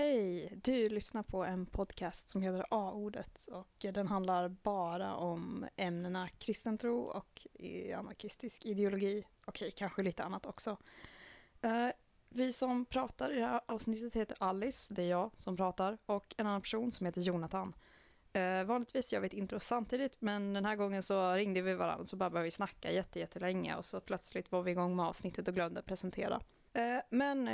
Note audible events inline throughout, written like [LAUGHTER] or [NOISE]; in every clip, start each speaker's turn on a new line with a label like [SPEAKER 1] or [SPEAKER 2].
[SPEAKER 1] Hej! Du lyssnar på en podcast som heter A-ordet och den handlar bara om ämnena kristen tro och anarkistisk ideologi. Okej, kanske lite annat också. Eh, vi som pratar i det här avsnittet heter Alice, det är jag som pratar, och en annan person som heter Jonathan. Eh, vanligtvis gör vi ett intro samtidigt, men den här gången så ringde vi varandra så bara började vi snacka jättelänge och så plötsligt var vi igång med avsnittet och glömde presentera. Eh, men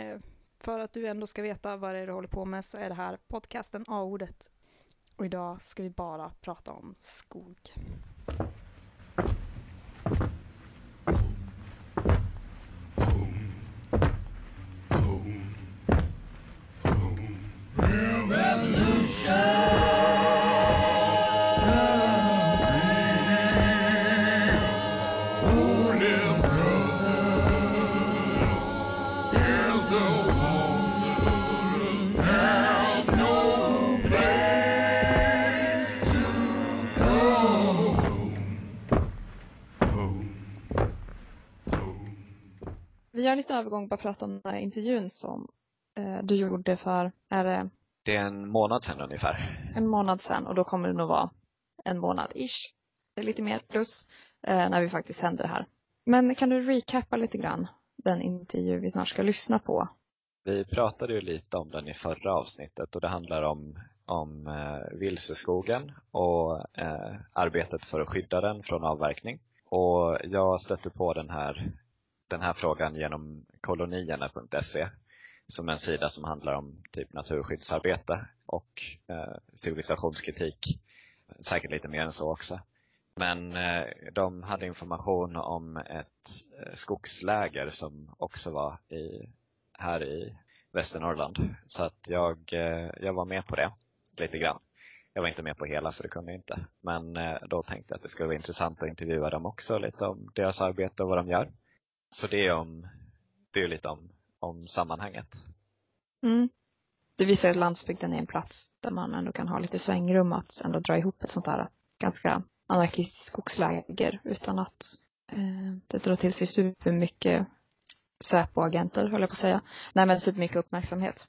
[SPEAKER 1] för att du ändå ska veta vad det är du håller på med så är det här podcasten A-ordet. Och idag ska vi bara prata om skog. Övergång bara prata om den här intervjun som eh, du gjorde för, är det?
[SPEAKER 2] Det är en månad sedan ungefär.
[SPEAKER 1] En månad sedan och då kommer det nog vara en månad ish. Lite mer plus eh, när vi faktiskt händer det här. Men kan du recappa lite grann den intervju vi snart ska lyssna på?
[SPEAKER 2] Vi pratade ju lite om den i förra avsnittet och det handlar om, om eh, vilseskogen och eh, arbetet för att skydda den från avverkning. Och jag stötte på den här den här frågan genom kolonierna.se som är en sida som handlar om typ naturskyddsarbete och eh, civilisationskritik. Säkert lite mer än så också. Men eh, de hade information om ett eh, skogsläger som också var i, här i Västernorrland. Så att jag, eh, jag var med på det lite grann. Jag var inte med på hela för det kunde jag inte. Men eh, då tänkte jag att det skulle vara intressant att intervjua dem också lite om deras arbete och vad de gör. Så det är, om, det är lite om, om sammanhanget.
[SPEAKER 1] Mm. Det visar att landsbygden är en plats där man ändå kan ha lite svängrum att ändå dra ihop ett sånt här ganska anarkistiskt skogsläger utan att eh, det drar till sig supermycket Säpo-agenter, höll jag på att säga. Nej men supermycket uppmärksamhet.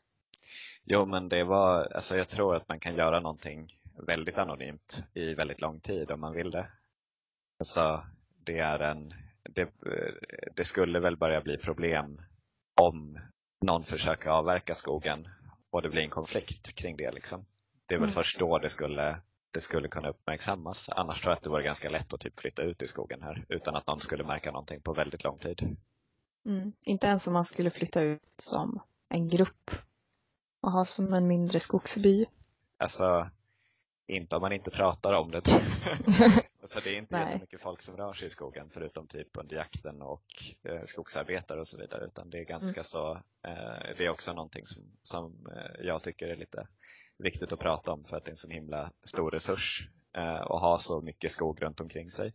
[SPEAKER 2] Jo men det var, alltså jag tror att man kan göra någonting väldigt anonymt i väldigt lång tid om man vill det. Alltså det är en det, det skulle väl börja bli problem om någon försöker avverka skogen och det blir en konflikt kring det. Liksom. Det är väl mm. först då det skulle, det skulle kunna uppmärksammas. Annars tror jag att det vore ganska lätt att typ flytta ut i skogen här utan att någon skulle märka någonting på väldigt lång tid.
[SPEAKER 1] Mm. Inte ens om man skulle flytta ut som en grupp och ha som en mindre skogsby.
[SPEAKER 2] Alltså, inte om man inte pratar om det. [LAUGHS] [LAUGHS] Så det är inte Nej. jättemycket folk som rör sig i skogen förutom typ under jakten och eh, skogsarbetare och så vidare utan det är ganska mm. så, eh, det är också någonting som, som eh, jag tycker är lite viktigt att prata om för att det är en så himla stor resurs eh, att ha så mycket skog runt omkring sig.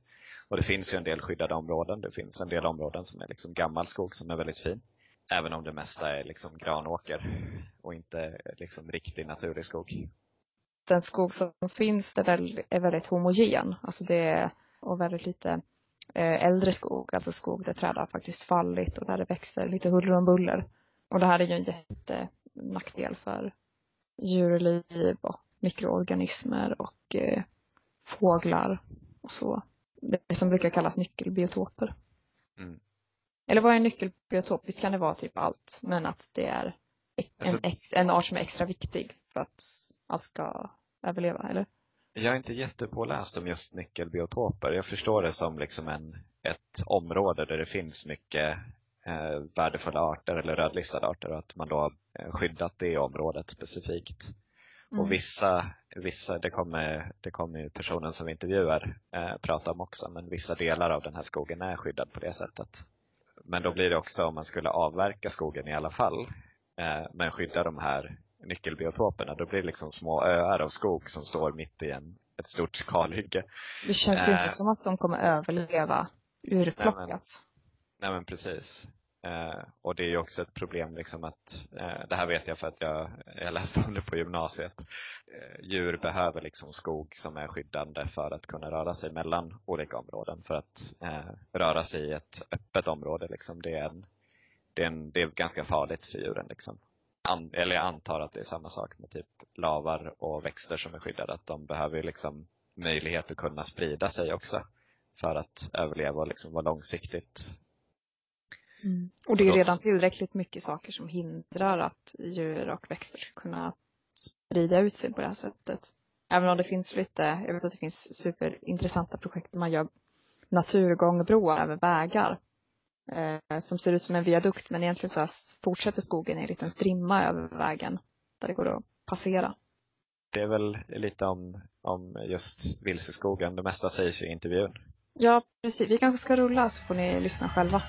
[SPEAKER 2] Och det finns ju en del skyddade områden, det finns en del områden som är liksom gammal skog som är väldigt fin. Även om det mesta är liksom granåker och inte liksom riktig naturlig skog
[SPEAKER 1] den skog som finns är, väl, är väldigt homogen. Alltså det är och väldigt lite eh, äldre skog, alltså skog där träd har faktiskt fallit och där det växer lite huller om buller. Och det här är ju en jättenackdel för djurliv och mikroorganismer och eh, fåglar och så. Det som brukar kallas nyckelbiotoper. Mm. Eller vad är en nyckelbiotop? Visst kan det vara typ allt, men att det är en, alltså, en art som är extra viktig för att allt ska överleva, eller?
[SPEAKER 2] Jag är inte jättepåläst om just nyckelbiotoper. Jag förstår det som liksom en, ett område där det finns mycket eh, värdefulla arter eller rödlistade arter och att man då har skyddat det området specifikt. Mm. Och vissa, vissa det, kommer, det kommer ju personen som vi intervjuar eh, prata om också, men vissa delar av den här skogen är skyddad på det sättet. Men då blir det också om man skulle avverka skogen i alla fall, eh, men skydda de här nyckelbiotoperna. Då blir det liksom små öar av skog som står mitt i en, ett stort kalhygge.
[SPEAKER 1] Det känns ju inte eh. som att de kommer överleva urplockat. Nej men,
[SPEAKER 2] nej men precis. Eh, och det är ju också ett problem liksom att, eh, det här vet jag för att jag, jag läste om det på gymnasiet. Eh, djur behöver liksom skog som är skyddande för att kunna röra sig mellan olika områden. För att eh, röra sig i ett öppet område liksom, det är, en, det är, en, det är ganska farligt för djuren liksom. An, eller jag antar att det är samma sak med typ lavar och växter som är skyddade, att de behöver liksom möjlighet att kunna sprida sig också för att överleva och liksom vara långsiktigt.
[SPEAKER 1] Mm. Och det är redan tillräckligt mycket saker som hindrar att djur och växter ska kunna sprida ut sig på det här sättet. Även om det finns lite, jag vet att det finns superintressanta projekt där man gör naturgångbroar över vägar eh, som ser ut som en viadukt men egentligen så fortsätter skogen i en liten strimma över vägen där det går att passera.
[SPEAKER 2] Det är väl lite om, om just vilseskogen, det mesta sägs i intervjun.
[SPEAKER 1] Ja, precis. Vi kanske ska rulla så får ni lyssna själva.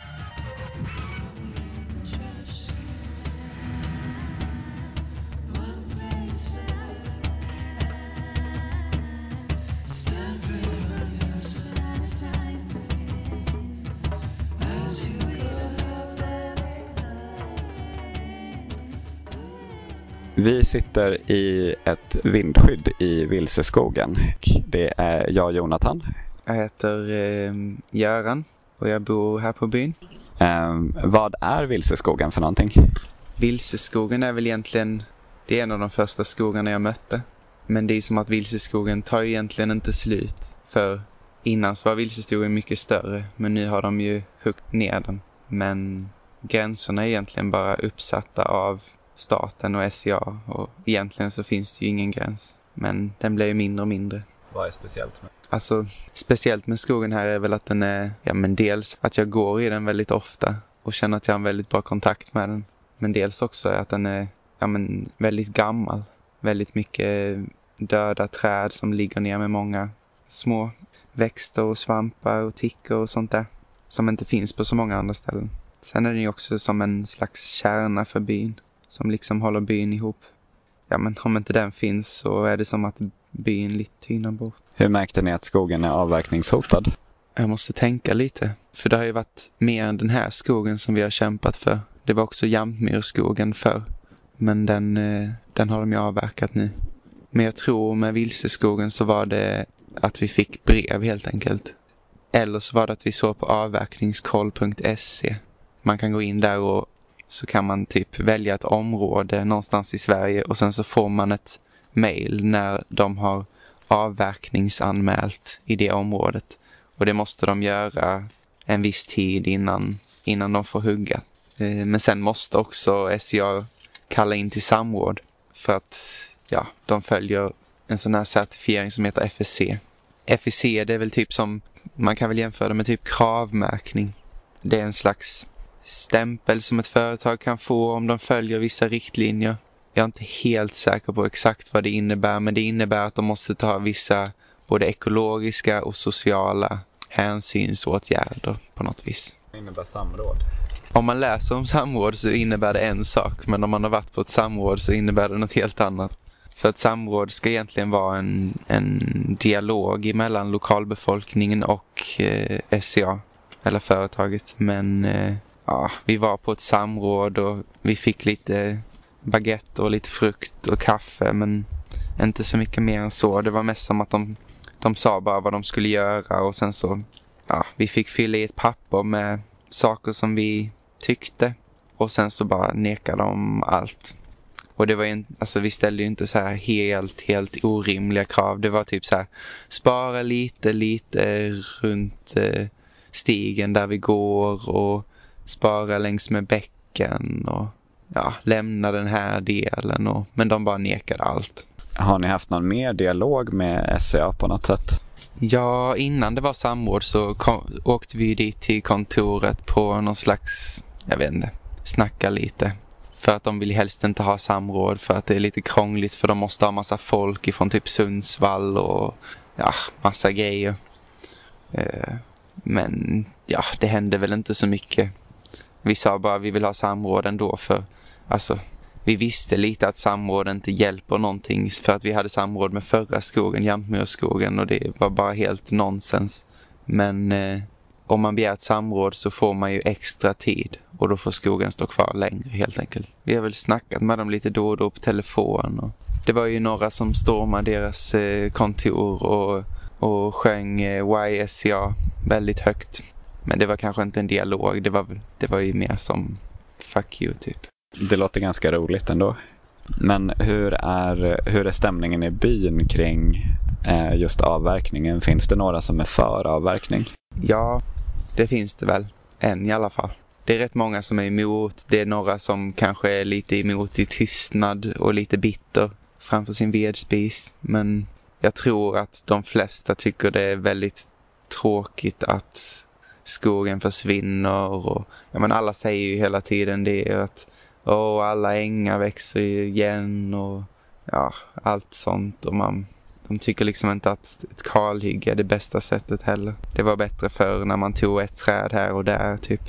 [SPEAKER 3] Vi sitter i ett vindskydd i Vilseskogen. Det är jag Jonathan.
[SPEAKER 4] Jag heter eh, Göran och jag bor här på byn.
[SPEAKER 3] Eh, vad är Vilseskogen för någonting?
[SPEAKER 4] Vilseskogen är väl egentligen, det är en av de första skogarna jag mötte. Men det är som att Vilseskogen tar ju egentligen inte slut. För innan så var Vilseskogen mycket större, men nu har de ju huggit ner den. Men gränserna är egentligen bara uppsatta av staten och SCA och egentligen så finns det ju ingen gräns. Men den blir ju mindre och mindre.
[SPEAKER 3] Vad är speciellt med
[SPEAKER 4] Alltså, speciellt med skogen här är väl att den är, ja men dels att jag går i den väldigt ofta och känner att jag har en väldigt bra kontakt med den. Men dels också att den är, ja men väldigt gammal. Väldigt mycket döda träd som ligger ner med många små växter och svampar och tickor och sånt där. Som inte finns på så många andra ställen. Sen är den ju också som en slags kärna för byn som liksom håller byn ihop. Ja, men om inte den finns så är det som att byn lite tynar bort.
[SPEAKER 3] Hur märkte ni att skogen är avverkningshotad?
[SPEAKER 4] Jag måste tänka lite. För det har ju varit mer än den här skogen som vi har kämpat för. Det var också Jämtmyrskogen för. Men den, eh, den har de ju avverkat nu. Men jag tror med Vilseskogen så var det att vi fick brev helt enkelt. Eller så var det att vi såg på avverkningskoll.se. Man kan gå in där och så kan man typ välja ett område någonstans i Sverige och sen så får man ett mail när de har avverkningsanmält i det området. Och det måste de göra en viss tid innan, innan de får hugga. Eh, men sen måste också SCA kalla in till samråd för att ja, de följer en sån här certifiering som heter FSC. FSC det är väl typ som, man kan väl jämföra det med typ kravmärkning. Det är en slags stämpel som ett företag kan få om de följer vissa riktlinjer. Jag är inte helt säker på exakt vad det innebär men det innebär att de måste ta vissa både ekologiska och sociala hänsynsåtgärder på något vis.
[SPEAKER 3] Vad innebär samråd?
[SPEAKER 4] Om man läser om samråd så innebär det en sak men om man har varit på ett samråd så innebär det något helt annat. För ett samråd ska egentligen vara en, en dialog mellan lokalbefolkningen och eh, SCA, eller företaget. Men eh, ja, vi var på ett samråd och vi fick lite baguette och lite frukt och kaffe men inte så mycket mer än så. Det var mest som att de, de sa bara vad de skulle göra och sen så, ja, vi fick fylla i ett papper med saker som vi tyckte och sen så bara nekade de allt. Och det var ju alltså vi ställde ju inte så här helt, helt orimliga krav. Det var typ så här, spara lite, lite runt eh, stigen där vi går och spara längs med bäcken och ja, lämna den här delen. Och, men de bara nekade allt.
[SPEAKER 3] Har ni haft någon mer dialog med SCA på något sätt?
[SPEAKER 4] Ja, innan det var samråd så kom, åkte vi dit till kontoret på någon slags, jag vet inte, snacka lite. För att de vill helst inte ha samråd för att det är lite krångligt för de måste ha massa folk ifrån typ Sundsvall och ja, massa grejer. Eh, men ja, det hände väl inte så mycket. Vi sa bara vi vill ha samråd ändå för alltså vi visste lite att samråd inte hjälper någonting för att vi hade samråd med förra skogen, Jämtmyrskogen och det var bara helt nonsens. Men eh, om man begär ett samråd så får man ju extra tid och då får skogen stå kvar längre helt enkelt. Vi har väl snackat med dem lite då och då på telefon och det var ju några som stormade deras eh, kontor och, och sjöng eh, YSCA väldigt högt. Men det var kanske inte en dialog, det var, det var ju mer som fuck you typ.
[SPEAKER 3] Det låter ganska roligt ändå. Men hur är, hur är stämningen i byn kring eh, just avverkningen? Finns det några som är för avverkning?
[SPEAKER 4] Ja, det finns det väl. En i alla fall. Det är rätt många som är emot. Det är några som kanske är lite emot i tystnad och lite bitter framför sin vedspis. Men jag tror att de flesta tycker det är väldigt tråkigt att skogen försvinner. Och, ja, men alla säger ju hela tiden det att oh, alla ängar växer igen och ja, allt sånt. Och man, de tycker liksom inte att ett kalhygge är det bästa sättet heller. Det var bättre förr när man tog ett träd här och där typ.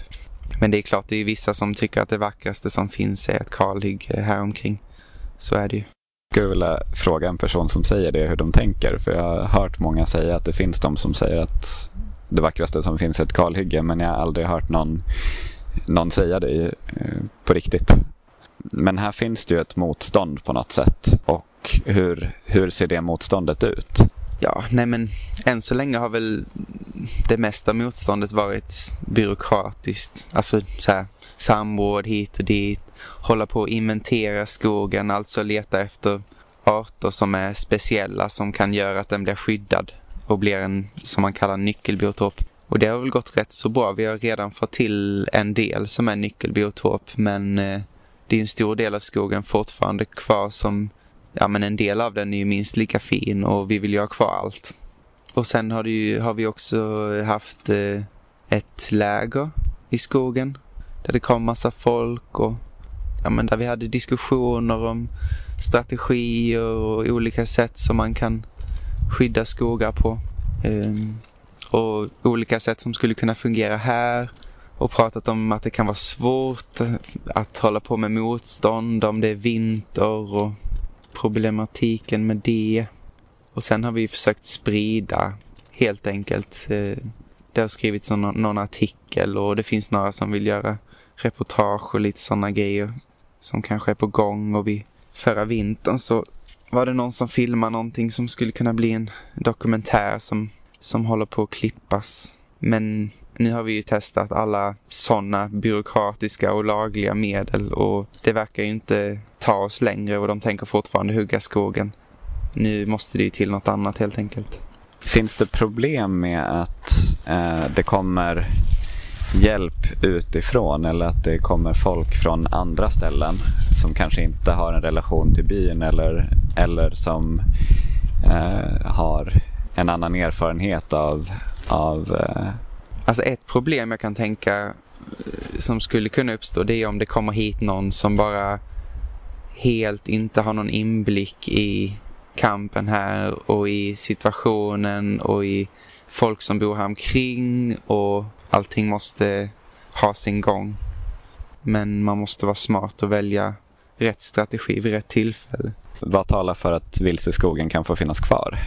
[SPEAKER 4] Men det är klart, det är vissa som tycker att det vackraste som finns är ett kalhygge här omkring. Så är det ju.
[SPEAKER 3] Jag skulle vilja fråga en person som säger det hur de tänker. För jag har hört många säga att det finns de som säger att det vackraste som finns är ett kalhygge. Men jag har aldrig hört någon någon säga det eh, på riktigt. Men här finns det ju ett motstånd på något sätt. Och hur, hur ser det motståndet ut?
[SPEAKER 4] Ja, nej men än så länge har väl det mesta motståndet varit byråkratiskt. Alltså så här, samråd hit och dit. Hålla på att inventera skogen, alltså leta efter arter som är speciella som kan göra att den blir skyddad och blir en, som man kallar nyckelbiotop. Och det har väl gått rätt så bra. Vi har redan fått till en del som är nyckelbiotop men eh, det är en stor del av skogen fortfarande kvar som, ja men en del av den är ju minst lika fin och vi vill ju ha kvar allt. Och sen har, ju, har vi också haft eh, ett läger i skogen där det kom massa folk och ja men där vi hade diskussioner om strategier och olika sätt som man kan skydda skogar på. Um, och olika sätt som skulle kunna fungera här och pratat om att det kan vara svårt eh, att hålla på med motstånd om det är vinter och problematiken med det. Och sen har vi försökt sprida helt enkelt. Eh, det har skrivits någon, någon artikel och det finns några som vill göra reportage och lite sådana grejer som kanske är på gång och vi förra vintern så var det någon som filmade någonting som skulle kunna bli en dokumentär som som håller på att klippas. Men nu har vi ju testat alla sådana byråkratiska och lagliga medel och det verkar ju inte ta oss längre och de tänker fortfarande hugga skogen. Nu måste det ju till något annat helt enkelt.
[SPEAKER 3] Finns det problem med att eh, det kommer hjälp utifrån eller att det kommer folk från andra ställen som kanske inte har en relation till byn eller, eller som eh, har en annan erfarenhet av... av eh...
[SPEAKER 4] Alltså ett problem jag kan tänka eh, som skulle kunna uppstå det är om det kommer hit någon som bara helt inte har någon inblick i kampen här och i situationen och i folk som bor här omkring och allting måste ha sin gång. Men man måste vara smart och välja rätt strategi vid rätt tillfälle.
[SPEAKER 3] Vad talar för att vilseskogen kan få finnas kvar?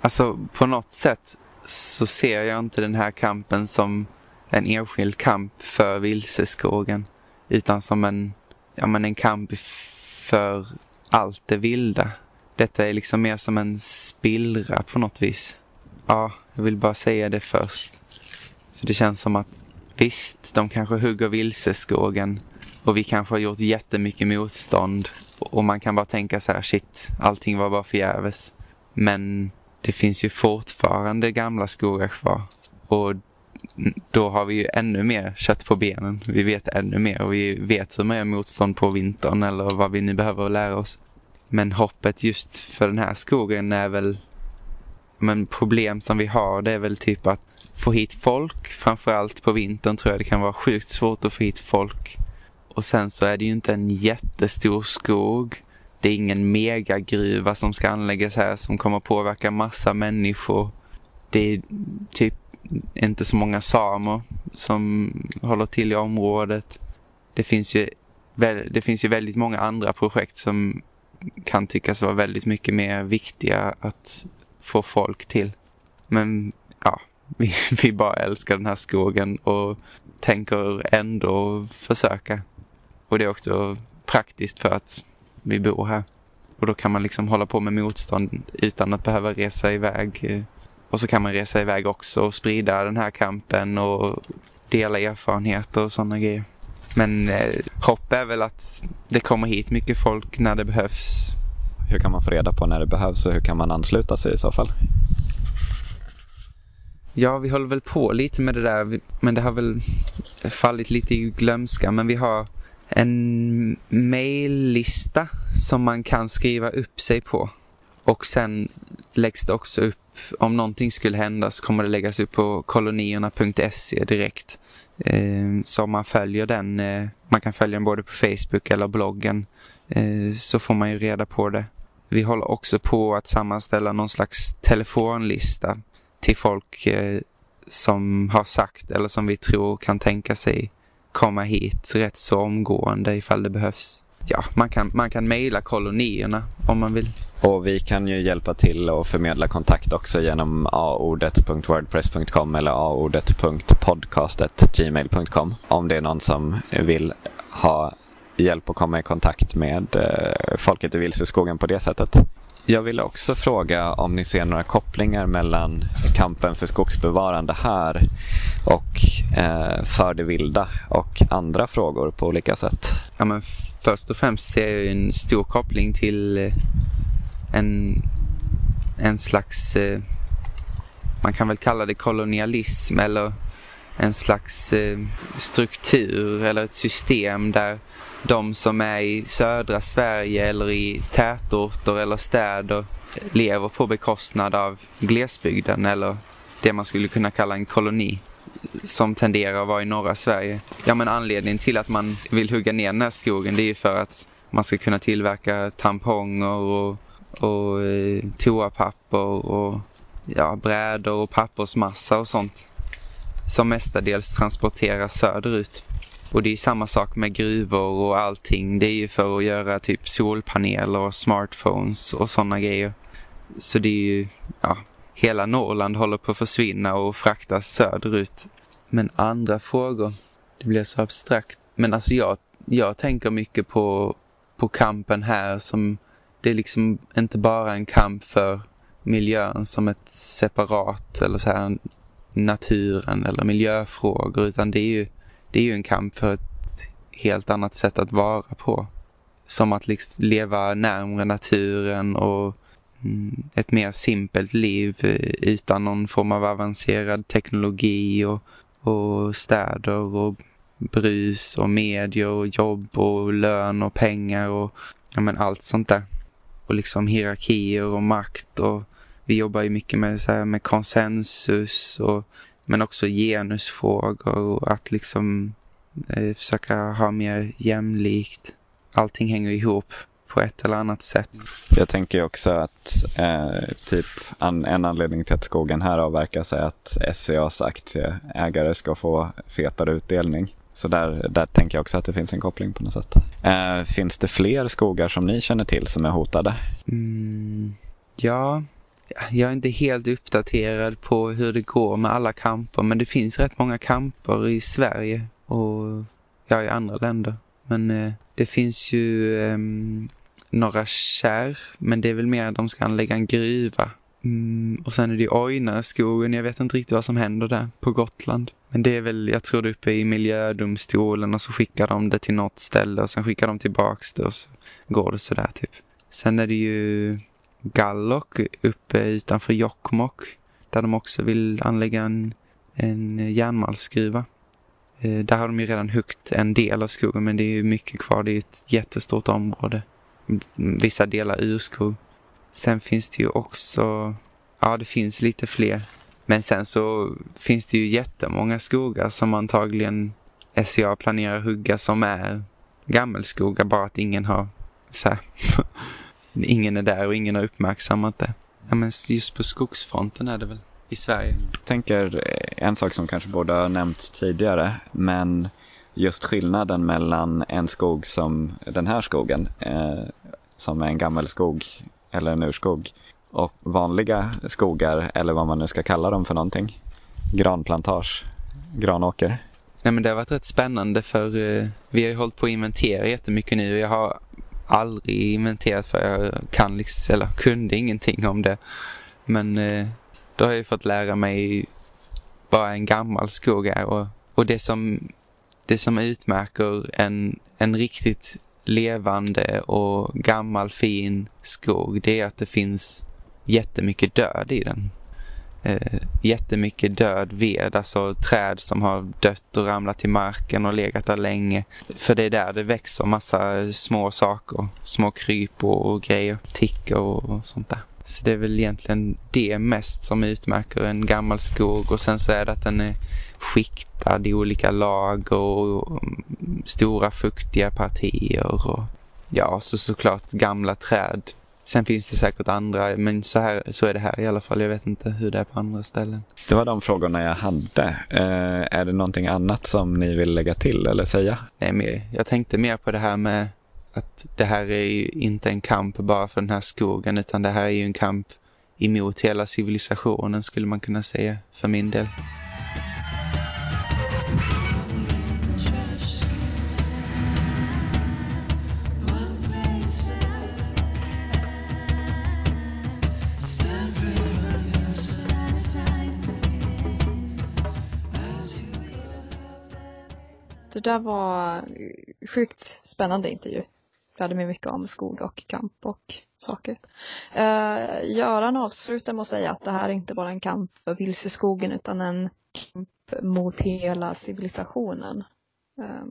[SPEAKER 4] Alltså på något sätt så ser jag inte den här kampen som en enskild kamp för vilseskogen. Utan som en, ja, men en kamp för allt det vilda. Detta är liksom mer som en spillra på något vis. Ja, jag vill bara säga det först. För det känns som att visst, de kanske hugger vilseskogen och vi kanske har gjort jättemycket motstånd och man kan bara tänka så här, shit, allting var bara förgäves. Men det finns ju fortfarande gamla skogar kvar. Och då har vi ju ännu mer kött på benen. Vi vet ännu mer och vi vet hur man gör motstånd på vintern eller vad vi nu behöver lära oss. Men hoppet just för den här skogen är väl men problem som vi har det är väl typ att få hit folk. Framförallt på vintern tror jag det kan vara sjukt svårt att få hit folk. Och sen så är det ju inte en jättestor skog. Det är ingen megagruva som ska anläggas här som kommer påverka massa människor. Det är typ inte så många samer som håller till i området. Det finns ju, det finns ju väldigt många andra projekt som kan tyckas vara väldigt mycket mer viktiga att få folk till. Men ja, vi, [LAUGHS] vi bara älskar den här skogen och tänker ändå försöka. Och det är också praktiskt för att vi bor här. Och då kan man liksom hålla på med motstånd utan att behöva resa iväg. Och så kan man resa iväg också och sprida den här kampen och dela erfarenheter och sådana grejer. Men eh, hopp är väl att det kommer hit mycket folk när det behövs.
[SPEAKER 3] Hur kan man få reda på när det behövs och hur kan man ansluta sig i så fall?
[SPEAKER 4] Ja, vi håller väl på lite med det där, men det har väl fallit lite i glömska. Men vi har en maillista som man kan skriva upp sig på. Och sen läggs det också upp, om någonting skulle hända så kommer det läggas upp på kolonierna.se direkt. Ehm, så om man följer den, eh, man kan följa den både på Facebook eller bloggen, eh, så får man ju reda på det. Vi håller också på att sammanställa någon slags telefonlista till folk eh, som har sagt eller som vi tror kan tänka sig komma hit rätt så omgående ifall det behövs. Ja, man kan, man kan mejla kolonierna om man vill.
[SPEAKER 3] Och vi kan ju hjälpa till och förmedla kontakt också genom aordet.wordpress.com eller aordet.podcastetgmail.com om det är någon som vill ha hjälp att komma i kontakt med eh, folket i Vilseskogen på det sättet. Jag ville också fråga om ni ser några kopplingar mellan kampen för skogsbevarande här och eh, för det vilda och andra frågor på olika sätt.
[SPEAKER 4] Ja, men först och främst ser jag en stor koppling till eh, en, en slags, eh, man kan väl kalla det kolonialism eller en slags eh, struktur eller ett system där de som är i södra Sverige eller i tätorter eller städer lever på bekostnad av glesbygden eller det man skulle kunna kalla en koloni som tenderar att vara i norra Sverige. Ja men anledningen till att man vill hugga ner den här skogen det är ju för att man ska kunna tillverka tamponger och, och eh, toapapper och ja, brädor och pappersmassa och sånt som mestadels transporteras söderut. Och det är samma sak med gruvor och allting. Det är ju för att göra typ solpaneler och smartphones och sådana grejer. Så det är ju, ja, hela Norrland håller på att försvinna och fraktas söderut. Men andra frågor, det blir så abstrakt. Men alltså jag, jag tänker mycket på, på kampen här som det är liksom inte bara en kamp för miljön som ett separat eller så här naturen eller miljöfrågor utan det är ju det är ju en kamp för ett helt annat sätt att vara på. Som att liksom leva närmare naturen och mm, ett mer simpelt liv utan någon form av avancerad teknologi och, och städer och brus och medier och jobb och lön och pengar och ja, men allt sånt där. Och liksom hierarkier och makt och vi jobbar ju mycket med, så här, med konsensus och men också genusfrågor och att liksom eh, försöka ha mer jämlikt. Allting hänger ihop på ett eller annat sätt.
[SPEAKER 3] Jag tänker också att eh, typ an, en anledning till att skogen här avverkas är att SCAs aktieägare ska få fetare utdelning. Så där, där tänker jag också att det finns en koppling på något sätt. Eh, finns det fler skogar som ni känner till som är hotade?
[SPEAKER 4] Mm, ja, jag är inte helt uppdaterad på hur det går med alla kamper men det finns rätt många kamper i Sverige och ja, i andra länder. Men eh, det finns ju eh, några kärr men det är väl mer att de ska anlägga en gruva. Mm, och sen är det Ojnaskogen, jag vet inte riktigt vad som händer där på Gotland. Men det är väl, jag tror det är uppe i miljödomstolen och så skickar de det till något ställe och sen skickar de tillbaks det och så går det sådär typ. Sen är det ju Gallok uppe utanför Jokkmokk. Där de också vill anlägga en, en järnmalmsgruva. Eh, där har de ju redan huggit en del av skogen men det är ju mycket kvar. Det är ett jättestort område. Vissa delar urskog. Sen finns det ju också, ja det finns lite fler. Men sen så finns det ju jättemånga skogar som antagligen SCA planerar hugga som är gammelskogar bara att ingen har så här, [LAUGHS] ingen är där och ingen har uppmärksammat det. Ja, men just på skogsfronten är det väl i Sverige.
[SPEAKER 3] Jag tänker en sak som kanske borde ha nämnts tidigare, men just skillnaden mellan en skog som den här skogen, eh, som är en gammelskog eller en urskog, och vanliga skogar, eller vad man nu ska kalla dem för någonting. Granplantage, granåker.
[SPEAKER 4] Nej men det har varit rätt spännande för eh, vi har ju hållit på att inventera jättemycket nu. Jag har aldrig inventerat för jag kan liksom, eller kunde ingenting om det. Men eh, då har jag fått lära mig vad en gammal skog är och, och det som det som utmärker en, en riktigt levande och gammal fin skog det är att det finns jättemycket död i den. Eh, jättemycket död ved, alltså träd som har dött och ramlat till marken och legat där länge. För det är där det växer massa små saker, små kryp och grejer, tickor och sånt där. Så det är väl egentligen det mest som utmärker en gammal skog och sen så är det att den är skiktad i olika lager och stora fuktiga partier och ja, så såklart gamla träd. Sen finns det säkert andra, men så, här, så är det här i alla fall. Jag vet inte hur det är på andra ställen.
[SPEAKER 3] Det var de frågorna jag hade. Eh, är det någonting annat som ni vill lägga till eller säga?
[SPEAKER 4] Nej, men jag tänkte mer på det här med att det här är inte en kamp bara för den här skogen utan det här är ju en kamp emot hela civilisationen skulle man kunna säga för min del.
[SPEAKER 1] Där var sjukt spännande intervju. Lärde mig mycket om skog och kamp och saker. Uh, Göran avslutar med att säga att det här är inte bara en kamp för vilseskogen utan en kamp mot hela civilisationen. Uh,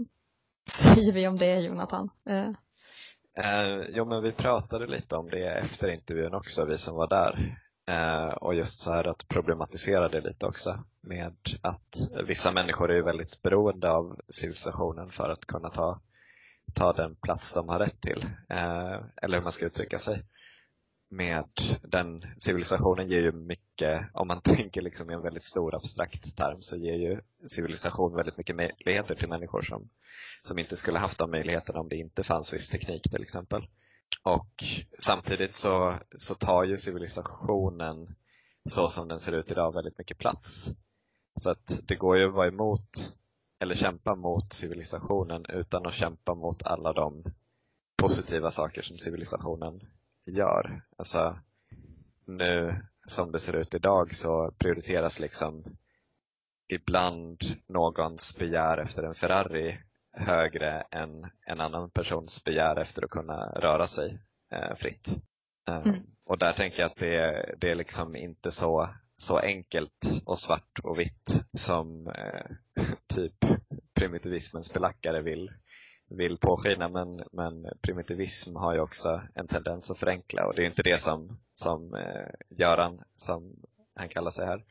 [SPEAKER 1] säger vi om det Jonathan? Uh.
[SPEAKER 2] Uh, jo men vi pratade lite om det efter intervjun också, vi som var där. Eh, och just så här att problematisera det lite också med att vissa människor är väldigt beroende av civilisationen för att kunna ta, ta den plats de har rätt till. Eh, eller hur man ska uttrycka sig. Med den civilisationen ger ju mycket, om man [LAUGHS] tänker liksom i en väldigt stor abstrakt term, så ger ju civilisation väldigt mycket möjligheter till människor som, som inte skulle haft de möjligheterna om det inte fanns viss teknik till exempel. Och samtidigt så, så tar ju civilisationen så som den ser ut idag väldigt mycket plats. Så att det går ju att vara emot eller kämpa mot civilisationen utan att kämpa mot alla de positiva saker som civilisationen gör. Alltså nu som det ser ut idag så prioriteras liksom ibland någons begär efter en Ferrari högre än en annan persons begär efter att kunna röra sig eh, fritt. Eh, mm. Och där tänker jag att det, det är liksom inte så, så enkelt och svart och vitt som eh, [LAUGHS] typ primitivismens belackare vill, vill påskina. Men, men primitivism har ju också en tendens att förenkla och det är inte det som, som eh, Göran, som han kallar sig här,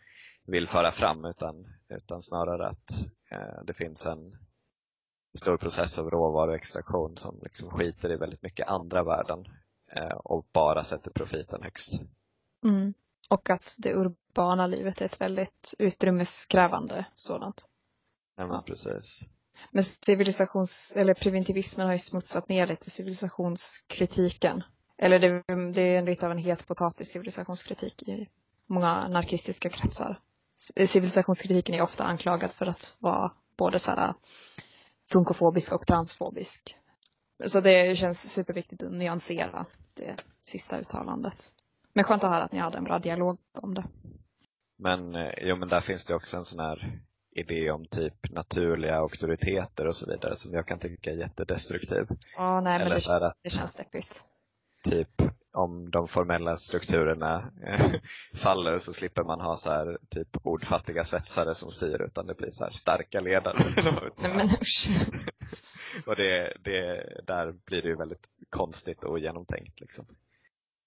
[SPEAKER 2] vill föra fram utan, utan snarare att eh, det finns en stor process av råvaruextraktion som liksom skiter i väldigt mycket andra värden eh, och bara sätter profiten högst.
[SPEAKER 1] Mm. Och att det urbana livet är ett väldigt utrymmeskrävande sådant.
[SPEAKER 2] Ja, men precis.
[SPEAKER 1] Men civilisations, eller preventivismen har ju smutsat ner lite civilisationskritiken. Eller det, det är lite av en het potatis civilisationskritik i många anarkistiska kretsar. Civilisationskritiken är ofta anklagad för att vara både så här funkofobisk och transfobisk. Så det känns superviktigt att nyansera det sista uttalandet. Men skönt att höra att ni hade en bra dialog om det.
[SPEAKER 2] Men, eh, jo, men där finns det också en sån här idé om typ naturliga auktoriteter och så vidare som jag kan tycka är jättedestruktiv.
[SPEAKER 1] Ja, nej, men det känns, det känns deppigt.
[SPEAKER 2] Typ om de formella strukturerna [LAUGHS] faller så slipper man ha så här typ ordfattiga svetsare som styr utan det blir så här starka ledare. [LAUGHS]
[SPEAKER 1] Nej men usch. [LAUGHS]
[SPEAKER 2] och det, det, där blir det ju väldigt konstigt och genomtänkt liksom.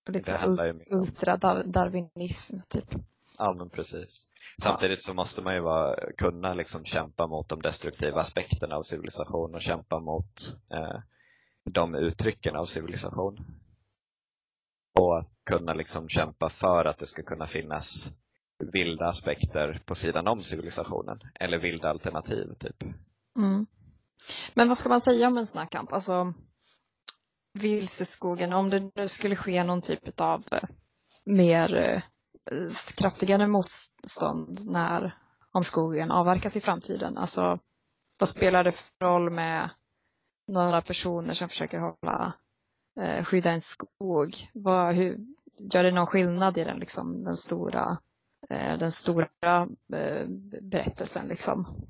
[SPEAKER 1] Och lite det ultradarwinism typ.
[SPEAKER 2] Ja men precis. Samtidigt så måste man ju vara, kunna liksom kämpa mot de destruktiva aspekterna av civilisation och kämpa mot eh, de uttrycken av civilisation och att kunna liksom kämpa för att det ska kunna finnas vilda aspekter på sidan om civilisationen. Eller vilda alternativ, typ.
[SPEAKER 1] Mm. Men vad ska man säga om en sån här kamp? Alltså, vilseskogen, om det nu skulle ske någon typ av eh, mer eh, kraftigare motstånd när, om skogen avverkas i framtiden. Alltså, vad spelar det för roll med några personer som försöker hålla eh, skydda en skog. Vad, hur, gör det någon skillnad i den, liksom, den stora, eh, den stora eh, berättelsen? Liksom?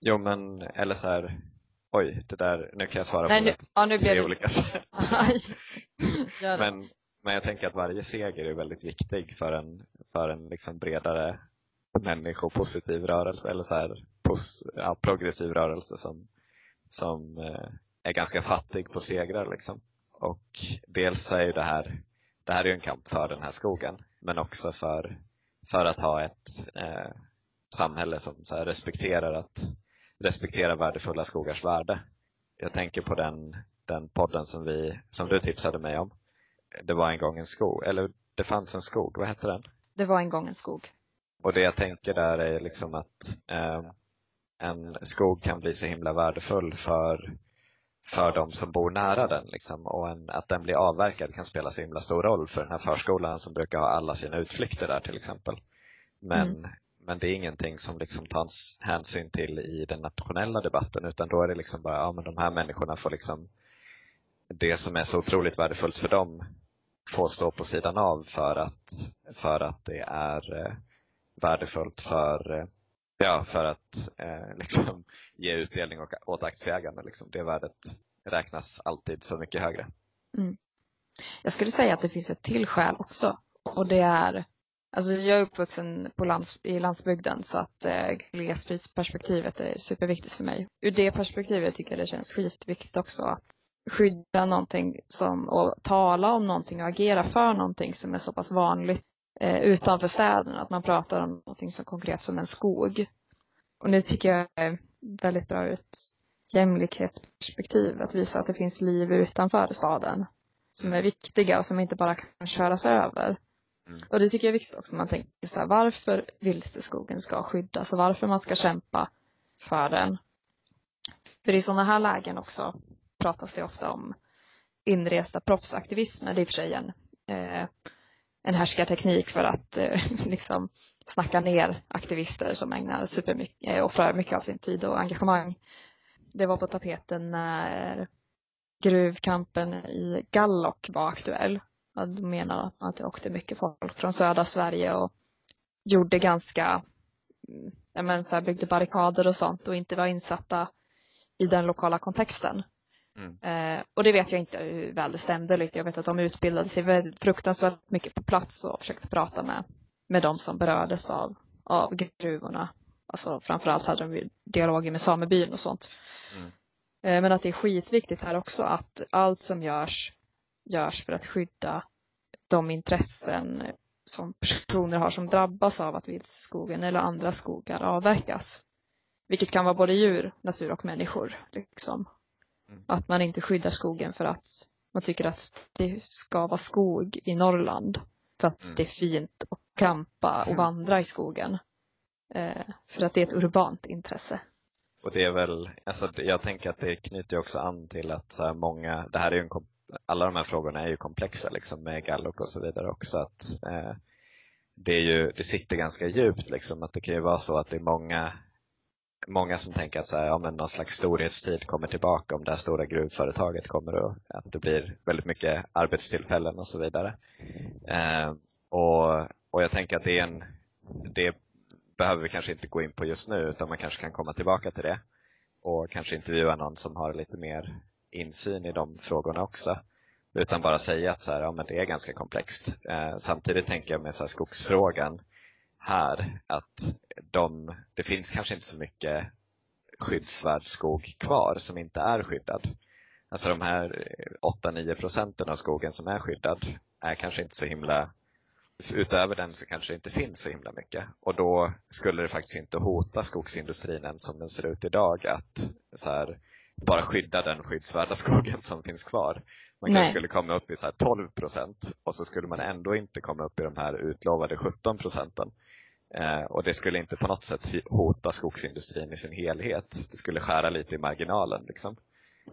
[SPEAKER 2] Jo men, eller så här, oj, det där, nu kan jag svara
[SPEAKER 1] Nej,
[SPEAKER 2] på
[SPEAKER 1] nu,
[SPEAKER 2] det
[SPEAKER 1] ja, nu
[SPEAKER 2] tre
[SPEAKER 1] det...
[SPEAKER 2] olika sätt. [LAUGHS] Men, men jag tänker att varje seger är väldigt viktig för en, för en liksom bredare människopositiv rörelse eller så här, pos, ja, progressiv rörelse som, som eh, är ganska [LAUGHS] fattig på segrar. Liksom. Och dels är ju det här, det här är ju en kamp för den här skogen, men också för, för att ha ett eh, samhälle som så här, respekterar, att, respekterar värdefulla skogars värde. Jag tänker på den, den podden som, vi, som du tipsade mig om. Det var en gång en skog, eller det fanns en skog, vad hette den?
[SPEAKER 1] Det var en gång en skog.
[SPEAKER 2] Och det jag tänker där är liksom att eh, en skog kan bli så himla värdefull för, för de som bor nära den. Liksom. Och en, att den blir avverkad kan spela så himla stor roll för den här förskolan som brukar ha alla sina utflykter där till exempel. Men,
[SPEAKER 1] Mm.
[SPEAKER 2] men det är ingenting som liksom tas hänsyn till i den nationella debatten utan då är det liksom bara, ja men de här människorna får liksom det som är så otroligt värdefullt för dem får stå på sidan av för att, för att det är eh, värdefullt för, eh, ja, för att eh, [LAUGHS] liksom ge utdelning och, åt aktieägarna. Liksom. Det värdet räknas alltid så mycket högre. Mm.
[SPEAKER 1] Jag skulle säga att det finns ett till skäl också. Och det är, alltså jag är uppvuxen på lands, i landsbygden så att eh, glesbygdsperspektivet är superviktigt för mig. Ur det perspektivet tycker jag det känns skitviktigt också att skydda någonting som, och tala om någonting och agera för någonting som är så pass vanligt eh, utanför städerna. Att man pratar om någonting så konkret som en skog. Och det tycker jag är väldigt bra ur ett jämlikhetsperspektiv. Att visa att det finns liv utanför staden som är viktiga och som inte bara kan köras över.
[SPEAKER 2] Mm.
[SPEAKER 1] Och det tycker jag är viktigt också. Man tänker så här, varför vilseskogen ska skyddas och varför man ska kämpa för den. För i sådana här lägen också pratas det ofta om inresta proffsaktivismen. Det är i och för sig en, eh, en härskarteknik för att eh, [LAUGHS] liksom snacka ner aktivister som ägnar supermycket, eh, offrar mycket av sin tid och engagemang. Det var på tapeten när gruvkampen i Gallok var aktuell. De menar att att det åkte mycket folk från södra Sverige och gjorde ganska, mm, ja men så här byggde barrikader och sånt och inte var insatta i den lokala kontexten.
[SPEAKER 2] Mm.
[SPEAKER 1] Eh, och det vet jag inte hur väl det stämde. Jag vet att de utbildade sig fruktansvärt mycket på plats och försökte prata med, med de som berördes av, av gruvorna. Alltså framförallt hade de dialoger med samebyn och sånt.
[SPEAKER 2] Mm.
[SPEAKER 1] Eh, Men att det är skitviktigt här också att allt som görs, görs för att skydda de intressen som personer har som drabbas av att viltskogen eller andra skogar avverkas. Vilket kan vara både djur, natur och människor. Liksom.
[SPEAKER 2] Mm.
[SPEAKER 1] Att man inte skyddar skogen för att man tycker att det ska vara skog i Norrland. För att
[SPEAKER 2] Mm.
[SPEAKER 1] det är fint att kampa och vandra i skogen. Eh, för att det är ett urbant intresse.
[SPEAKER 2] Och det är väl, alltså jag tänker att det knyter också an till att så här många, det här är ju en, alla de här frågorna är ju komplexa liksom med Gallup och så vidare också att eh, det är ju, det sitter ganska djupt liksom att det kan ju vara så att det är många Många som tänker att så här, ja, men någon slags storhetstid kommer tillbaka om det här stora gruvföretaget kommer och att det blir väldigt mycket arbetstillfällen och så vidare. Eh, och, och jag tänker att det är en, det behöver vi kanske inte gå in på just nu utan man kanske kan komma tillbaka till det. Och kanske intervjua någon som har lite mer insyn i de frågorna också. Utan bara säga att så här, ja, men det är ganska komplext. Eh, samtidigt tänker jag med så här, skogsfrågan här att de, det finns kanske inte så mycket skyddsvärd skog kvar som inte är skyddad. Alltså de här 8-9 procenten av skogen som är skyddad är kanske inte så himla utöver den så kanske det inte finns så himla mycket. Och då skulle det faktiskt inte hota skogsindustrin än som den ser ut idag att så här, bara skydda den skyddsvärda skogen som finns kvar. Man kanske skulle komma upp i så här 12 procent och så skulle man ändå inte komma upp i de här utlovade 17 procenten. Eh, och det skulle inte på något sätt hota skogsindustrin i sin helhet. Det skulle skära lite i marginalen. Liksom.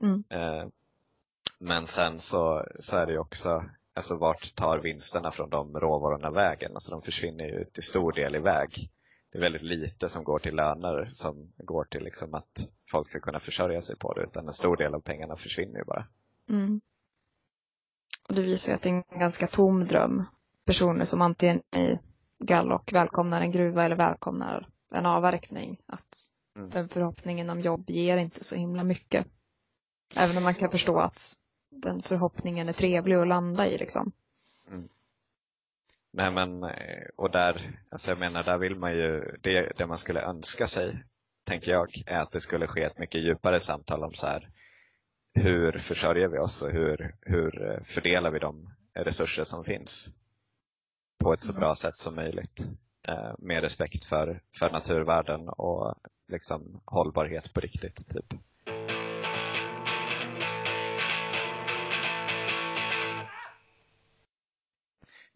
[SPEAKER 1] Mm.
[SPEAKER 2] Eh, men sen så, så är det ju också, alltså vart tar vinsterna från de råvarorna vägen? Alltså de försvinner ju till stor del iväg. Det är väldigt lite som går till löner som går till liksom att folk ska kunna försörja sig på det utan en stor del av pengarna försvinner ju bara.
[SPEAKER 1] Mm. Och det visar ju att det är en ganska tom dröm. Personer som antingen i Gallok välkomnar en gruva eller välkomnar en avverkning. Att
[SPEAKER 2] Mm.
[SPEAKER 1] Den förhoppningen om jobb ger inte så himla mycket. Även om man kan förstå att den förhoppningen är trevlig att landa i liksom.
[SPEAKER 2] Nej men, eh, och där, alltså jag menar, där vill man ju, det, det man skulle önska sig, tänker jag, är att det skulle ske ett mycket djupare samtal om så här, hur försörjer vi oss och hur, hur eh, fördelar vi de resurser som finns på ett så bra sätt som möjligt. Eh, med respekt för, för naturvärden och liksom hållbarhet på riktigt. Typ.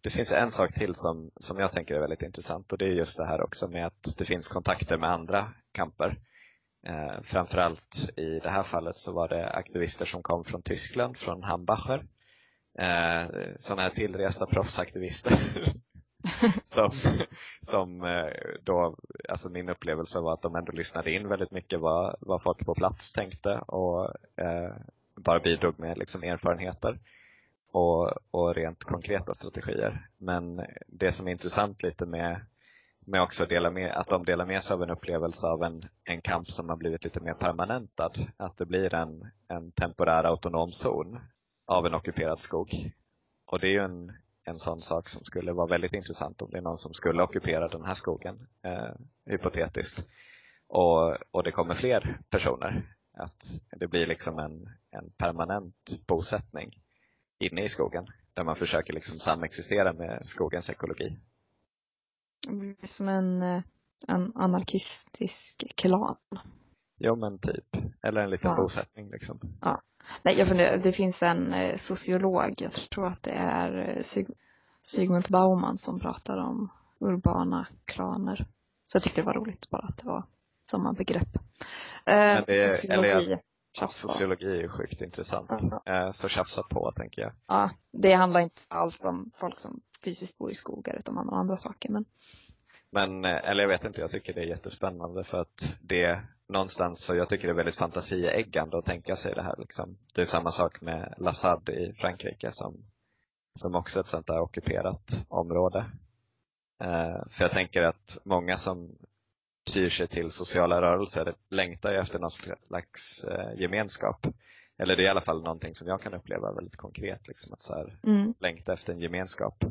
[SPEAKER 2] Det finns en sak till som, som jag tänker är väldigt intressant och det är just det här också med att det finns kontakter med andra kamper. Eh, framförallt i det här fallet så var det aktivister som kom från Tyskland, från Hambacher. Eh, sådana här tillresta proffsaktivister. [LAUGHS] som, som eh, då, alltså min upplevelse var att de ändå lyssnade in väldigt mycket vad, vad folk på plats tänkte och eh, bara bidrog med liksom erfarenheter och, och rent konkreta strategier. Men det som är intressant lite med, med också dela med, att de delar med sig av en upplevelse av en, en kamp som har blivit lite mer permanentad. Att det blir en, en temporär autonom zon av en ockuperad skog. Och det är ju en, en sån sak som skulle vara väldigt intressant om det är någon som skulle ockupera den här skogen, eh, hypotetiskt. Och, och det kommer fler personer. Att det blir liksom en, en permanent bosättning inne i skogen där man försöker liksom samexistera med skogens ekologi.
[SPEAKER 1] Som en, eh, en anarkistisk klan.
[SPEAKER 2] Jo men typ. Eller en liten
[SPEAKER 1] Ja.
[SPEAKER 2] bosättning liksom.
[SPEAKER 1] Nej, jag funderar, det finns en eh, sociolog, jag tror att det är eh, Sig- Sigmund Bauman som pratar om urbana klaner. Så jag tyckte det var roligt bara att det var samma begrepp. Eh,
[SPEAKER 2] det är-
[SPEAKER 1] sociologi.
[SPEAKER 2] eller
[SPEAKER 1] på.
[SPEAKER 2] Sociologi är ju sjukt intressant. Eh, Så tjafsa på tänker jag.
[SPEAKER 1] Ja, det handlar inte alls om folk som fysiskt bor i skogar utan om andra saker. Men
[SPEAKER 2] Men, eh, eller jag vet inte, jag tycker det är jättespännande för att det någonstans så jag tycker det är väldigt fantasieggande att tänka sig det här liksom. Det är samma sak med Lassad i Frankrike som, som också är ett sånt där ockuperat område. Eh, för jag tänker att många som tyr sig till sociala rörelser längtar ju efter någon slags eh, gemenskap. Eller det är i alla fall någonting som jag kan uppleva väldigt konkret, liksom att så här,
[SPEAKER 1] mm,
[SPEAKER 2] längta efter en gemenskap.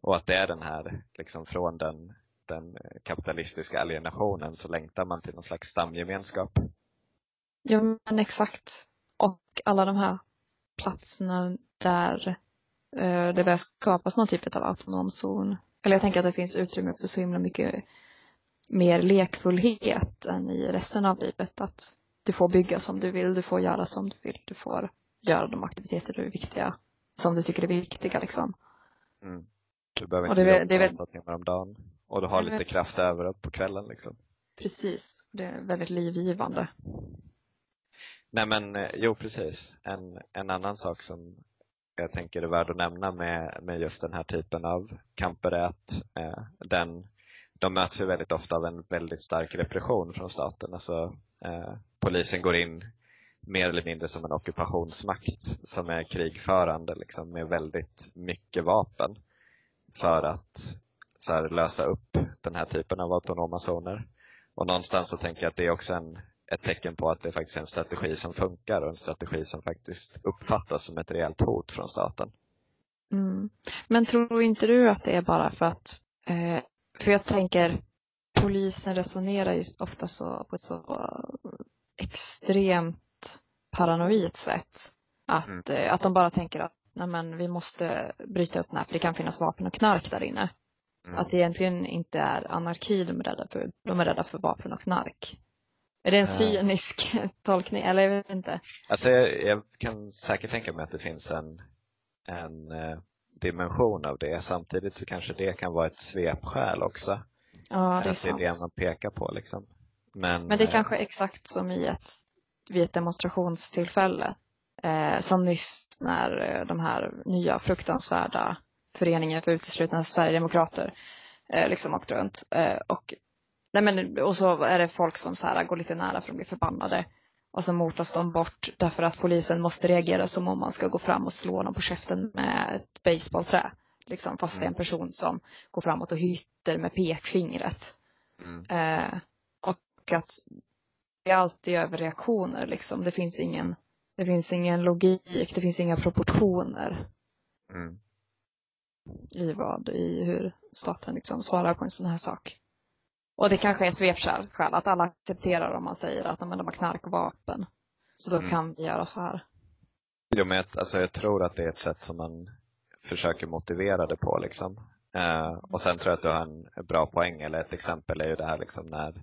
[SPEAKER 2] Och att det är den här, liksom från den, den kapitalistiska alienationen så längtar man till någon slags stamgemenskap.
[SPEAKER 1] ja men exakt. Och alla de här platserna där eh, det börjar skapas någon typ av autonom zon. Eller jag tänker att det finns utrymme för så himla mycket mer lekfullhet än i resten av livet. Att du får bygga som du vill, du får göra som du vill, du får göra de aktiviteter du är viktiga, som du tycker är viktiga liksom.
[SPEAKER 2] Mm. Du behöver inte
[SPEAKER 1] det väl-
[SPEAKER 2] jobba
[SPEAKER 1] väl-
[SPEAKER 2] åtta timmar om dagen. Och du har lite kraft över på kvällen liksom.
[SPEAKER 1] Precis. Det är väldigt livgivande.
[SPEAKER 2] Nej men, eh, jo precis. En, en annan sak som jag tänker är värd att nämna med, med just den här typen av kamper är att eh, den, de möts ju väldigt ofta av en väldigt stark repression från staten. Alltså, eh, polisen går in mer eller mindre som en ockupationsmakt som är krigförande liksom, med väldigt mycket vapen för att så här, lösa upp den här typen av autonoma zoner. Och någonstans så tänker jag att det är också en, ett tecken på att det faktiskt är en strategi som funkar och en strategi som faktiskt uppfattas som ett reellt hot från staten.
[SPEAKER 1] Mm. Men tror inte du att det är bara för att, eh, för jag tänker, polisen resonerar ju ofta så, på ett så extremt paranoid sätt. Att,
[SPEAKER 2] Mm.
[SPEAKER 1] eh, att de bara tänker att nej men, vi måste bryta upp den här för det kan finnas vapen och knark där inne.
[SPEAKER 2] Mm.
[SPEAKER 1] Att det egentligen inte är anarki de är rädda för, de är rädda för vapen och knark. Är det en
[SPEAKER 2] Nej.
[SPEAKER 1] cynisk [LAUGHS] tolkning? Eller jag vet inte.
[SPEAKER 2] Alltså jag, jag kan säkert tänka mig att det finns en, en eh, dimension av det. Samtidigt så kanske det kan vara ett svepskäl också.
[SPEAKER 1] Ja, det är
[SPEAKER 2] att det är
[SPEAKER 1] sant.
[SPEAKER 2] det man pekar på liksom. Men,
[SPEAKER 1] Men det är
[SPEAKER 2] eh,
[SPEAKER 1] kanske exakt som i ett, vid ett demonstrationstillfälle. Eh, som nyss när eh, de här nya fruktansvärda föreningen för uteslutna Sverigedemokrater eh, liksom åkte runt. Eh, och, nej men, och så är det folk som så här går lite nära för att bli förbannade. Och så motas de bort därför att polisen måste reagera som om man ska gå fram och slå dem på käften med ett baseballträ. Liksom, fast det är en person som går framåt och hytter med pekfingret.
[SPEAKER 2] mm,
[SPEAKER 1] Eh, och att är alltid överreaktioner liksom. Det finns ingen, det finns ingen logik, det finns inga proportioner
[SPEAKER 2] Mm.
[SPEAKER 1] i vad, i hur staten liksom svarar på en sån här sak. Och det kanske är svepskäl, skäl, att alla accepterar om man säger att men de har knark och vapen. Så då
[SPEAKER 2] Mm.
[SPEAKER 1] kan vi göra så här.
[SPEAKER 2] Jo, men jag, alltså, jag tror att det är ett sätt som man försöker motivera det på. Liksom. Eh, och sen tror jag att du har en bra poäng, eller ett exempel är ju det här liksom när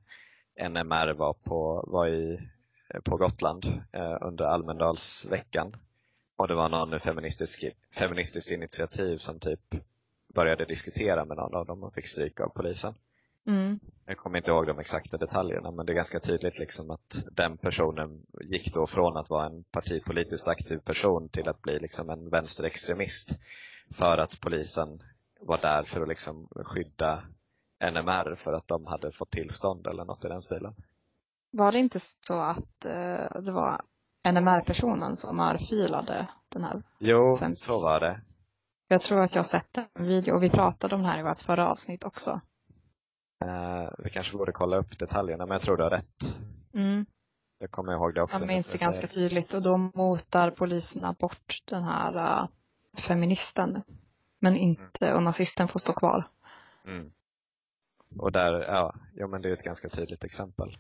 [SPEAKER 2] NMR var på, var i, på Gotland eh, under Almedalsveckan. Och det var någon feministisk, feministiskt initiativ som typ började diskutera med någon av dem och fick stryk av polisen.
[SPEAKER 1] Mm.
[SPEAKER 2] Jag kommer inte ihåg de exakta detaljerna men det är ganska tydligt liksom att den personen gick då från att vara en partipolitiskt aktiv person till att bli liksom en vänsterextremist för att polisen var där för att liksom skydda NMR för att de hade fått tillstånd eller något i den stilen.
[SPEAKER 1] Var det inte så att eh, det var NMR-personen som örfilade den här?
[SPEAKER 2] Jo, så var det.
[SPEAKER 1] Jag tror att jag har sett en video och vi pratade om det här i vårt förra avsnitt också.
[SPEAKER 2] Eh, vi kanske borde kolla upp detaljerna men jag tror du har rätt.
[SPEAKER 1] Mm.
[SPEAKER 2] Jag kommer ihåg det också.
[SPEAKER 1] Jag minns det ganska tydligt och då motar poliserna bort den här uh, feministen. Men inte, och nazisten får stå kvar.
[SPEAKER 2] Mm. Och där, ja, jo men det är ett ganska tydligt exempel.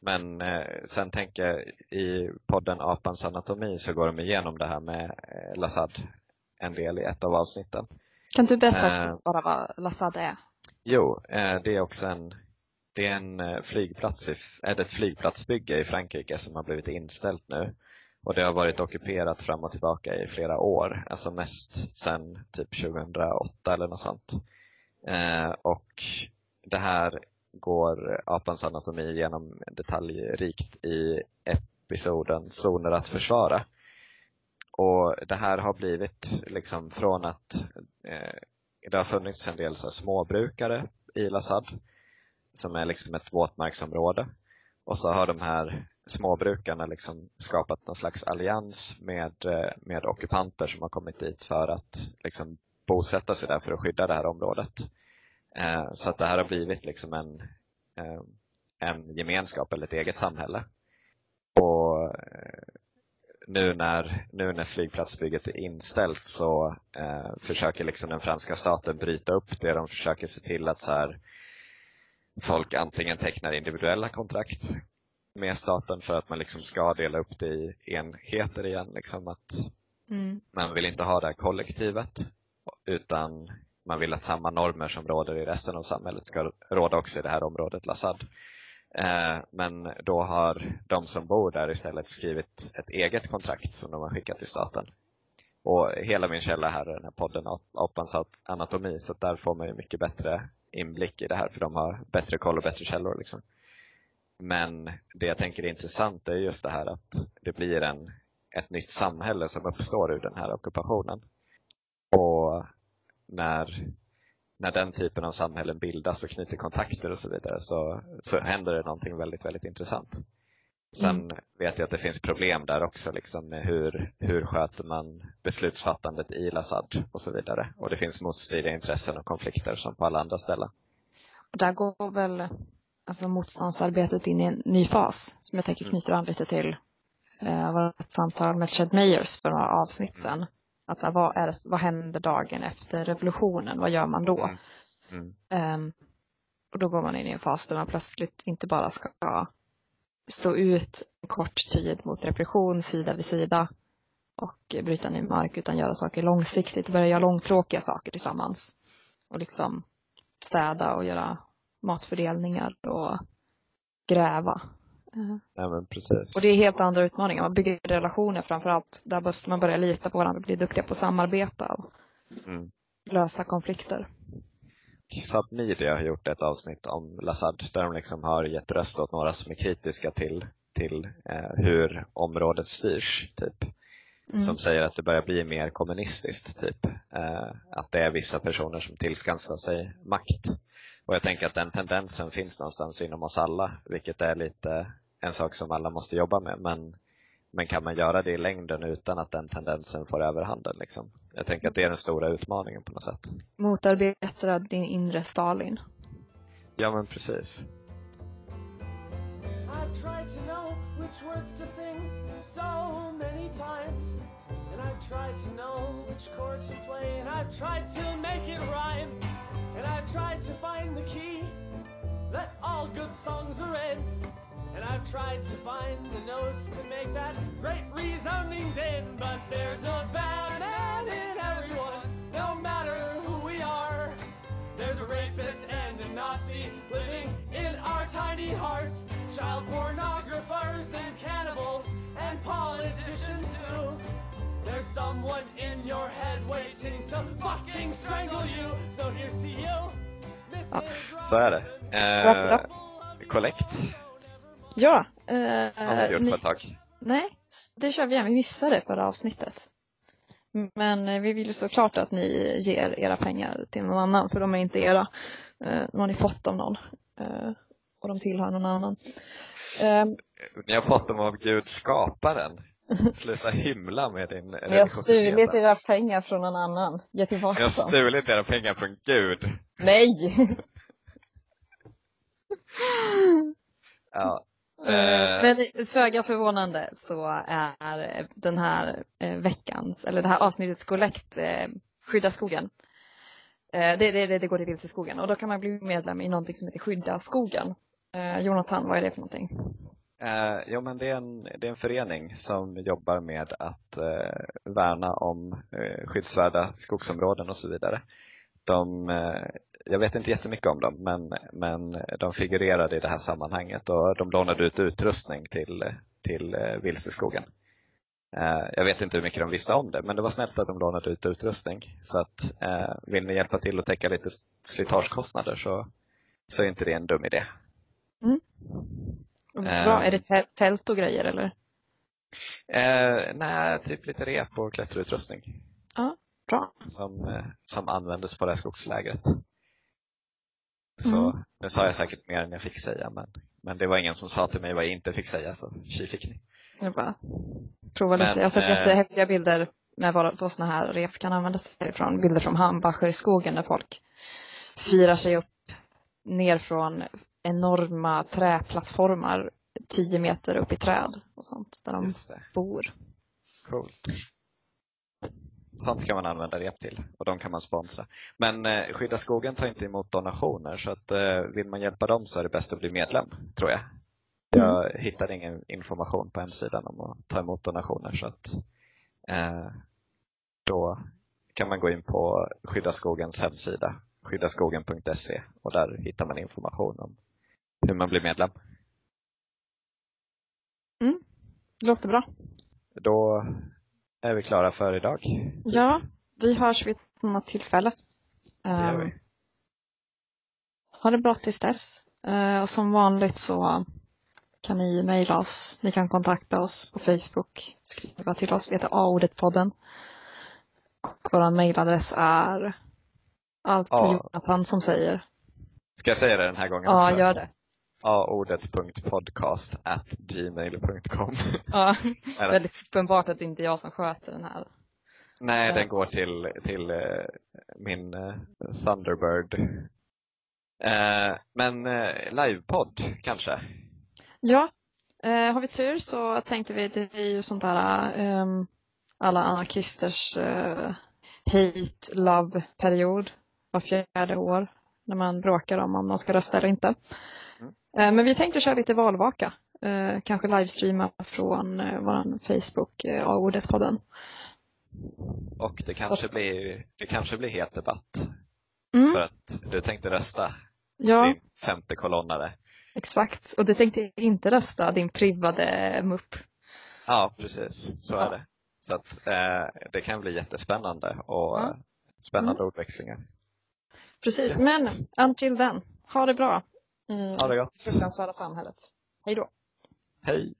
[SPEAKER 2] Men eh, sen tänker jag, i podden Apans anatomi så går de igenom det här med eh, Lassad en del i ett av avsnitten.
[SPEAKER 1] Kan du berätta
[SPEAKER 2] Eh.
[SPEAKER 1] bara vad Lassad är?
[SPEAKER 2] Jo, eh, det är också en, det är en eh, flygplats, i, är ett flygplatsbygge i Frankrike som har blivit inställt nu. Och det har varit ockuperat fram och tillbaka i flera år, alltså mest sedan typ 2008 eller något sånt. Eh, och det här går Apans anatomi igenom detaljrikt i episoden Zoner att försvara. Och det här har blivit liksom från att eh, det har funnits en del så här småbrukare i Lasad som är liksom ett våtmarksområde. Och så har de här småbrukarna liksom skapat någon slags allians med, eh, med ockupanter som har kommit dit för att liksom bosätta sig där för att skydda det här området. Eh, så att det här har blivit liksom en, eh, en gemenskap eller ett eget samhälle. Och eh, nu när, nu när flygplatsbygget är inställt så eh, försöker liksom den franska staten bryta upp det. De försöker se till att så här, folk antingen tecknar individuella kontrakt med staten för att man liksom ska dela upp det i enheter igen. Liksom att
[SPEAKER 1] Mm.
[SPEAKER 2] man vill inte ha det här kollektivet utan man vill att samma normer som råder i resten av samhället ska råda också i det här området, Lassad. Eh, men då har de som bor där istället skrivit ett eget kontrakt som de har skickat till staten. Och hela min källa här är den här podden Apans anatomi, så där får man ju mycket bättre inblick i det här för de har bättre koll och bättre källor. Liksom. Men det jag tänker är intressant är just det här att det blir en, ett nytt samhälle som uppstår ur den här ockupationen. Och när, när den typen av samhällen bildas och knyter kontakter och så vidare så, så händer det någonting väldigt, väldigt intressant. Sen vet jag att det finns problem där också liksom med hur, hur sköter man beslutsfattandet i Lassad och så vidare. Och det finns motstridiga intressen och konflikter som på alla andra ställen.
[SPEAKER 1] Och där går väl alltså, motståndsarbetet in i en ny fas som jag tänker knyter an lite till eh, vårt samtal med Chad Meyers för några avsnitt sedan. Att, här, vad, är vad händer dagen efter revolutionen? Vad gör man då?
[SPEAKER 2] Mm.
[SPEAKER 1] Ehm, och då går man in i en fas där man plötsligt inte bara ska stå ut en kort tid mot repression sida vid sida och bryta ny mark utan göra saker långsiktigt, börja göra långtråkiga saker tillsammans. Och liksom städa och göra matfördelningar och gräva. Eh,
[SPEAKER 2] Ja, men precis.
[SPEAKER 1] Och det är helt andra utmaningar. Man bygger relationer framför allt. Där måste man börja lita på varandra, bli duktiga på att samarbeta och
[SPEAKER 2] Mm.
[SPEAKER 1] lösa konflikter.
[SPEAKER 2] Submedia har gjort ett avsnitt om Lassad där de liksom har gett röst åt några som är kritiska till, till eh, hur området styrs. Typ.
[SPEAKER 1] Mm.
[SPEAKER 2] Som säger att det börjar bli mer kommunistiskt. Typ. Eh, att det är vissa personer som tillskansar sig makt. Och jag tänker att den tendensen finns någonstans inom oss alla, vilket är lite en sak som alla måste jobba med. Men, men kan man göra det i längden utan att den tendensen får överhanden? Liksom? Jag tänker att det är den stora utmaningen på något sätt.
[SPEAKER 1] Motarbeta din inre Stalin.
[SPEAKER 2] Ja men precis.
[SPEAKER 5] I've tried to know which words to sing so many times. And I've tried to know which chord to play, and I've tried to make it rhyme. And I've tried to find the key that all good songs are in. And I've tried to find the notes to make that great resounding din. But there's a bad man in everyone, no matter who someone in your head waiting to fucking strangle you. So here's to you, Mrs.
[SPEAKER 2] Så är det. Eh,
[SPEAKER 1] Ja,
[SPEAKER 2] har vi inte
[SPEAKER 1] eh,
[SPEAKER 2] gjort
[SPEAKER 1] ni,
[SPEAKER 2] på ett tag.
[SPEAKER 1] nej, det kör vi igen. Vi missade förra avsnittet. Men eh, vi vill ju såklart att ni ger era pengar till någon annan, för de är inte era. Eh, De har ni fått av någon. Eh, Och de tillhör någon annan. Eh,
[SPEAKER 2] Ni har fått dem av Gud skaparen. [LAUGHS] Sluta hymla med din
[SPEAKER 1] Vi har stulit era pengar från någon annan. Ge tillbaka
[SPEAKER 2] Ni har stulit era pengar från Gud.
[SPEAKER 1] Nej! [LAUGHS]
[SPEAKER 2] Ja. [LAUGHS]
[SPEAKER 1] Eh,
[SPEAKER 2] Eh,
[SPEAKER 1] Men föga förvånande så är den här eh, veckans, eller det här avsnittets kollekt eh, Skydda skogen. Eh, Det, det, det, går till Vilseskogen och då kan man bli medlem i någonting som heter Skydda skogen. Eh, Jonathan, vad är det för någonting?
[SPEAKER 2] Eh, jo, men det är, en, det är en förening som jobbar med att eh, värna om eh, skyddsvärda skogsområden och så vidare. De, eh, jag vet inte jättemycket om dem, men, men de figurerade i det här sammanhanget och de lånade ut utrustning till, till eh, Vilseskogen. Eh, jag vet inte hur mycket de visste om det, men det var snällt att de lånade ut utrustning. Så att eh, vill ni hjälpa till att täcka lite slitagekostnader så, så är inte det en dum idé. Mm.
[SPEAKER 1] Bra, är det tä- tält och grejer eller?
[SPEAKER 2] Eh, nej, typ lite rep och klätterutrustning
[SPEAKER 1] Bra.
[SPEAKER 2] som, eh, som användes på det här skogslägret. Så
[SPEAKER 1] Mm.
[SPEAKER 2] nu sa jag säkert mer än jag fick säga, men, men det var ingen som sa till mig vad jag inte fick säga, så tji fick ni.
[SPEAKER 1] Jag bara prova lite. Jag har sett
[SPEAKER 2] eh,
[SPEAKER 1] jättehäftiga bilder när vad vad sådana här rep kan användas ifrån. Bilder från Hambacher i skogen där folk firar sig upp ner från enorma träplattformar tio meter upp i träd och sånt där de bor.
[SPEAKER 2] coolt. Sånt kan man använda rep till och de kan man sponsra. Men eh, Skydda skogen tar inte emot donationer så att eh, vill man hjälpa dem så är det bäst att bli medlem, tror jag. Jag hittade ingen information på hemsidan om att ta emot donationer så att eh, då kan man gå in på Skydda skogens hemsida, skyddaskogen.se och där hittar man information om hur man blir medlem.
[SPEAKER 1] Det låter bra.
[SPEAKER 2] Då är vi klara för idag.
[SPEAKER 1] Ja, vi hörs vid ett annat tillfälle.
[SPEAKER 2] Det gör
[SPEAKER 1] Ehm,
[SPEAKER 2] vi.
[SPEAKER 1] Ha det bra tills dess. Eh, och som vanligt så kan ni mejla oss. Ni kan kontakta oss på Facebook. Skriva till oss. Vi heter A-ordet-podden. Vår mejladress är alltid
[SPEAKER 2] Ja.
[SPEAKER 1] Jonathan som säger.
[SPEAKER 2] Ska jag säga det den här gången
[SPEAKER 1] Ja,
[SPEAKER 2] också?
[SPEAKER 1] gör det.
[SPEAKER 2] aordet.podcast at gmail.com
[SPEAKER 1] Ja, [LAUGHS] väldigt uppenbart att det inte är jag som sköter den här.
[SPEAKER 2] Nej, den går till, till eh, min eh, Thunderbird. Eh, men livepodd kanske?
[SPEAKER 1] Ja, har vi tur så tänkte vi, det är ju sånt där ehm, alla anarkisters eh, hate-love-period var fjärde år när man bråkar om om man ska rösta eller inte. Eh, men vi tänkte köra lite valvaka. Eh, kanske livestreama från eh, vår Facebook, A-ordet-podden.
[SPEAKER 2] Och det kanske, blir, det kanske blir het debatt
[SPEAKER 1] Mm,
[SPEAKER 2] för att du tänkte rösta
[SPEAKER 1] ja,
[SPEAKER 2] din femte kolonnare.
[SPEAKER 1] exakt. Och det tänkte inte rösta, din privade mupp.
[SPEAKER 2] Ja, precis. Så
[SPEAKER 1] Ja.
[SPEAKER 2] är det. Så att eh, det kan bli jättespännande och
[SPEAKER 1] Ja.
[SPEAKER 2] spännande
[SPEAKER 1] Mm.
[SPEAKER 2] ordväxlingar.
[SPEAKER 1] Precis, men until then, ha det bra i det fruktansvärda samhället. Hej då.
[SPEAKER 2] Hej!